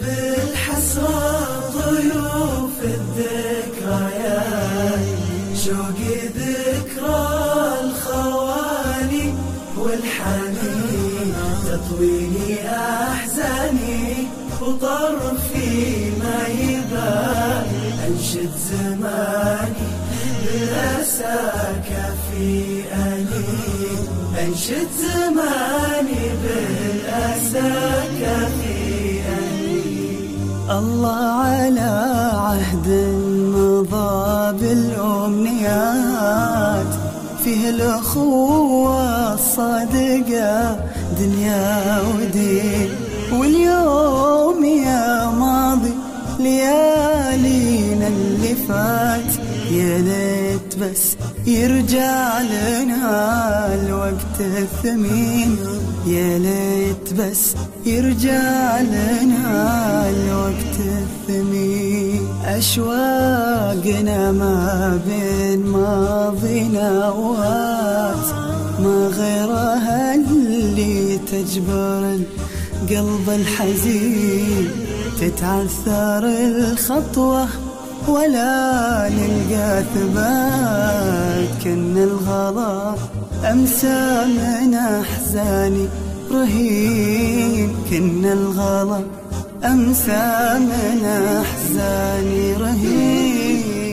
بالحسرة. ضيوف الذكريات شوقي ذكرى الخوالي والحنين تطويني أحزاني وطرفي ما يبان أنشد زماني بالأسى كفي أنين أنشد زماني أنين الله على عهد مضى بالأمنيات. فيه الأخوة الصادقة دنيا ودين ليالينا اللي فات. يا ليت بس يرجع لنا الوقت الثمين. يا ليت بس يرجع لنا الوقت الثمين. أشواقنا ما بين ماضينا وات ما غيرها اللي تجبر القلب الحزين. تتعثر الخطوة ولا نلقى ثبات. كن الغلا أمسى من أحزاني رهين. كن الغلا أمسى من أحزاني رهين.